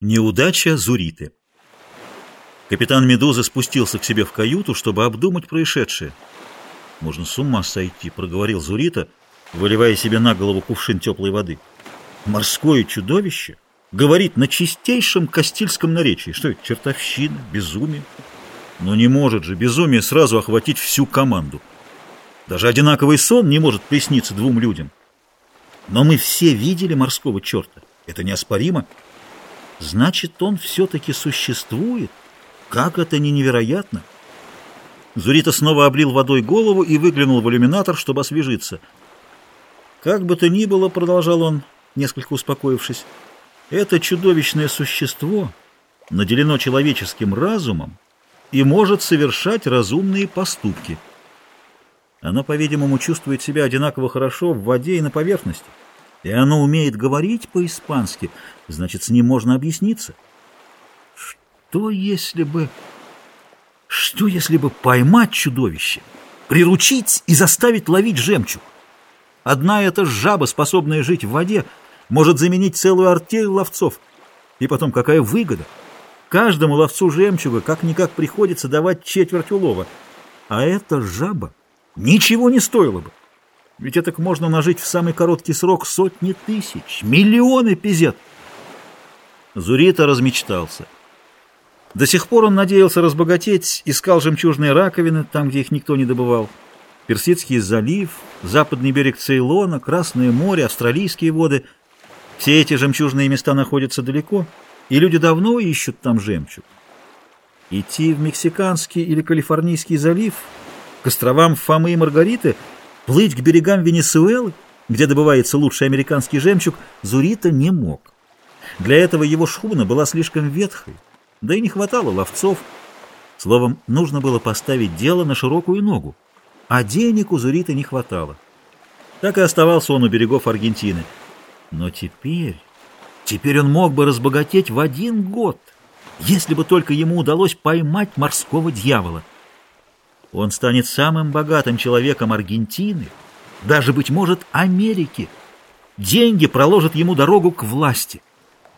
Неудача Зуриты. Капитан Медуза спустился к себе в каюту, чтобы обдумать происшедшее. «Можно с ума сойти», — проговорил Зурита, выливая себе на голову кувшин теплой воды. «Морское чудовище говорит на чистейшем кастильском наречии. Что это, чертовщина, безумие? Но не может же безумие сразу охватить всю команду. Даже одинаковый сон не может присниться двум людям. Но мы все видели морского черта. Это неоспоримо». Значит, он все-таки существует? Как это не невероятно? Зурита снова облил водой голову и выглянул в иллюминатор, чтобы освежиться. Как бы то ни было, продолжал он, несколько успокоившись, это чудовищное существо наделено человеческим разумом и может совершать разумные поступки. Оно, по-видимому, чувствует себя одинаково хорошо в воде и на поверхности и оно умеет говорить по-испански, значит, с ним можно объясниться. Что если бы... Что если бы поймать чудовище, приручить и заставить ловить жемчуг? Одна эта жаба, способная жить в воде, может заменить целую артель ловцов. И потом, какая выгода? Каждому ловцу жемчуга как-никак приходится давать четверть улова. А эта жаба ничего не стоила бы. Ведь это можно нажить в самый короткий срок сотни тысяч, миллионы пизет. Зурита размечтался. До сих пор он надеялся разбогатеть, искал жемчужные раковины там, где их никто не добывал. Персидский залив, западный берег Цейлона, Красное море, австралийские воды. Все эти жемчужные места находятся далеко, и люди давно ищут там жемчуг. Идти в Мексиканский или Калифорнийский залив, к островам Фомы и Маргариты — Плыть к берегам Венесуэлы, где добывается лучший американский жемчуг, Зурита не мог. Для этого его шхуна была слишком ветхой, да и не хватало ловцов. Словом, нужно было поставить дело на широкую ногу, а денег у Зурита не хватало. Так и оставался он у берегов Аргентины. Но теперь, теперь он мог бы разбогатеть в один год, если бы только ему удалось поймать морского дьявола. Он станет самым богатым человеком Аргентины, даже, быть может, Америки. Деньги проложат ему дорогу к власти.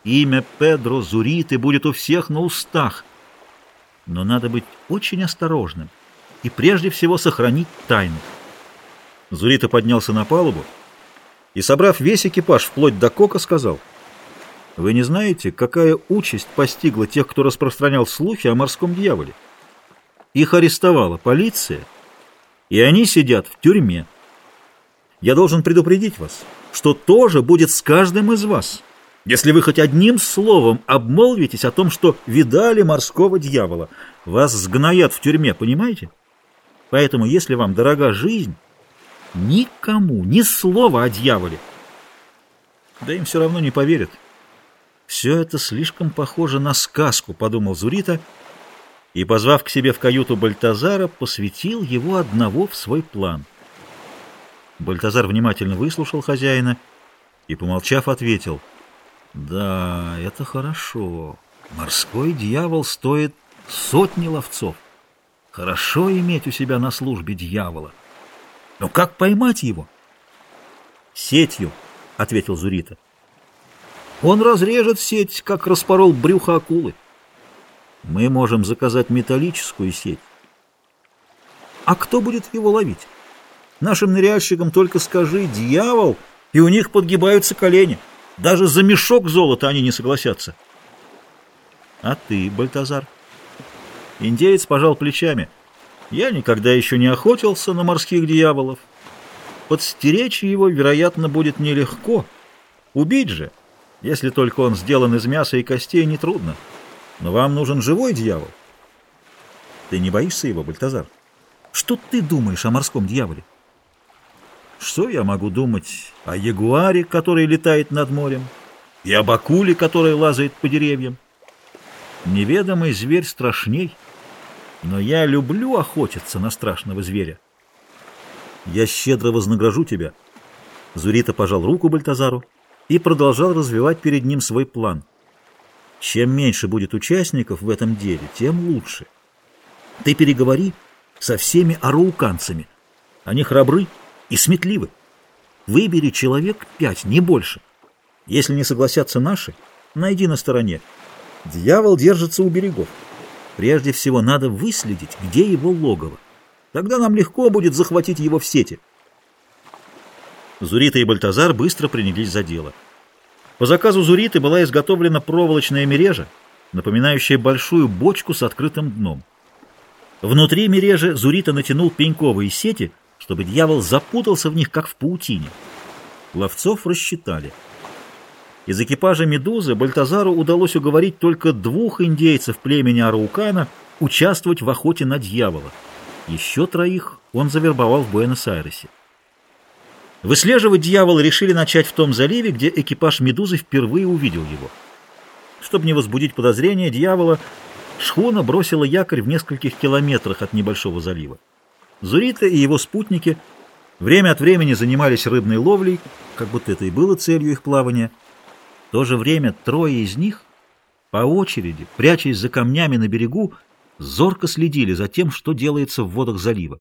Имя Педро Зуриты будет у всех на устах. Но надо быть очень осторожным и прежде всего сохранить тайну. Зурита поднялся на палубу и, собрав весь экипаж вплоть до кока, сказал, «Вы не знаете, какая участь постигла тех, кто распространял слухи о морском дьяволе?» Их арестовала полиция, и они сидят в тюрьме. Я должен предупредить вас, что тоже будет с каждым из вас, если вы хоть одним словом обмолвитесь о том, что видали морского дьявола. Вас сгноят в тюрьме, понимаете? Поэтому, если вам дорога жизнь, никому ни слова о дьяволе. Да им все равно не поверят. Все это слишком похоже на сказку, подумал Зурита, — и, позвав к себе в каюту Бальтазара, посвятил его одного в свой план. Бальтазар внимательно выслушал хозяина и, помолчав, ответил, «Да, это хорошо. Морской дьявол стоит сотни ловцов. Хорошо иметь у себя на службе дьявола. Но как поймать его?» «Сетью», — ответил Зурита. «Он разрежет сеть, как распорол брюхо акулы». Мы можем заказать металлическую сеть. А кто будет его ловить? Нашим ныряльщикам только скажи «дьявол», и у них подгибаются колени. Даже за мешок золота они не согласятся. А ты, Бальтазар? Индеец пожал плечами. Я никогда еще не охотился на морских дьяволов. Подстеречь его, вероятно, будет нелегко. Убить же, если только он сделан из мяса и костей, нетрудно. Но вам нужен живой дьявол. Ты не боишься его, Бальтазар? Что ты думаешь о морском дьяволе? Что я могу думать о ягуаре, который летает над морем, и об акуле, которая лазает по деревьям? Неведомый зверь страшней, но я люблю охотиться на страшного зверя. Я щедро вознагражу тебя. Зурита пожал руку Бальтазару и продолжал развивать перед ним свой план — чем меньше будет участников в этом деле, тем лучше. Ты переговори со всеми арауканцами. Они храбры и сметливы. Выбери человек пять, не больше. Если не согласятся наши, найди на стороне. Дьявол держится у берегов. Прежде всего надо выследить, где его логово. Тогда нам легко будет захватить его в сети. Зурита и Бальтазар быстро принялись за дело. По заказу Зуриты была изготовлена проволочная мережа, напоминающая большую бочку с открытым дном. Внутри мережи Зурита натянул пеньковые сети, чтобы дьявол запутался в них, как в паутине. Ловцов рассчитали. Из экипажа «Медузы» Бальтазару удалось уговорить только двух индейцев племени Араукана участвовать в охоте на дьявола. Еще троих он завербовал в Буэнос-Айресе. Выслеживать дьявола решили начать в том заливе, где экипаж «Медузы» впервые увидел его. Чтобы не возбудить подозрения дьявола, шхуна бросила якорь в нескольких километрах от небольшого залива. Зурита и его спутники время от времени занимались рыбной ловлей, как будто это и было целью их плавания. В то же время трое из них по очереди, прячась за камнями на берегу, зорко следили за тем, что делается в водах залива.